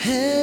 Hey.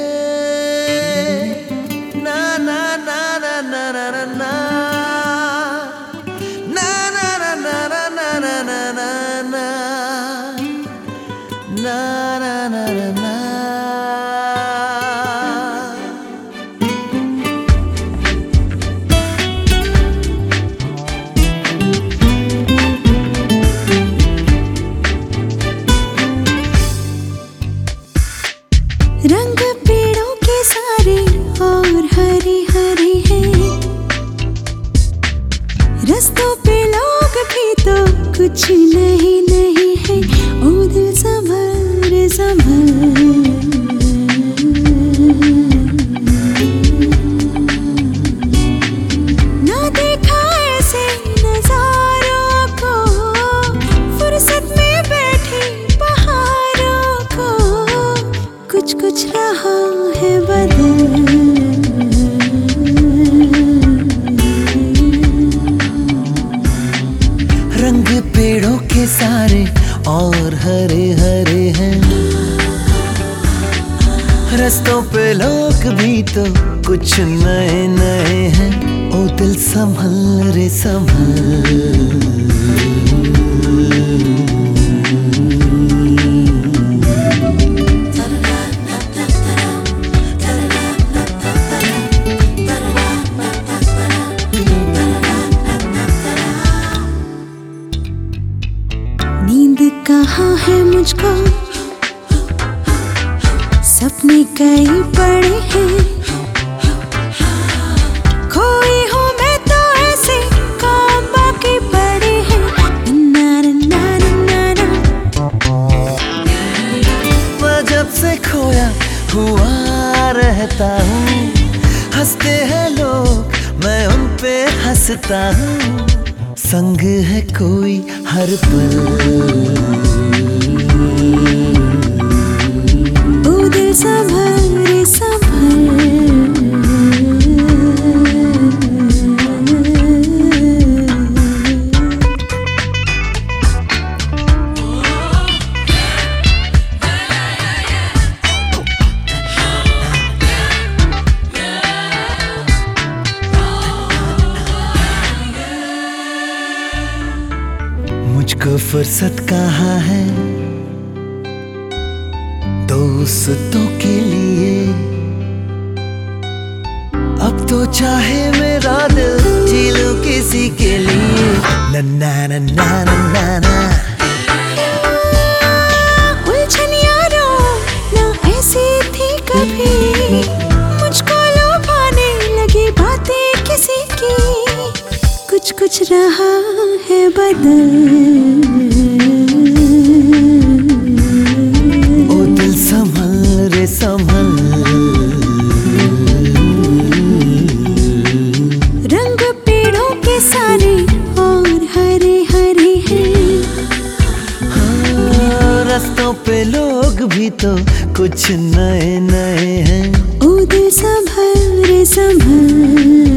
रंग पेड़ों के सारे और हरे हरे हैं। रस्तों पे लोग भी तो कुछ नहीं नहीं है। ओ दिल संभल संभल रंग पेड़ों के सारे और हरे हरे हैं। रस्तों पे लोग भी तो कुछ नए नए हैं। ओ दिल संभल रे नींद कहाँ है मुझको? सपने कई पड़े हैं। तो खोया हुआ रहता हूँ, हँसते हैं लोग, मैं उन पे हंसता हूँ। संग है कोई हर पल। ओ दिल सा रे फुर्सत कहाँ है? दोस्तों के लिए। अब तो चाहे मेरा दिल जी लूँ किसी के लिए। नन्ना नन्ना नन्ना ना उलझन ना ऐसी थी कभी। मुझको लगी बातें किसी की। कुछ कुछ रहा है बदल ओ दिल संभल रे संभल। रंग पेड़ों के सारे और हरे हरे हैं। हाँ, रस्तों पे लोग भी तो कुछ नए नए हैं। ओ दिल संभल रे संभल।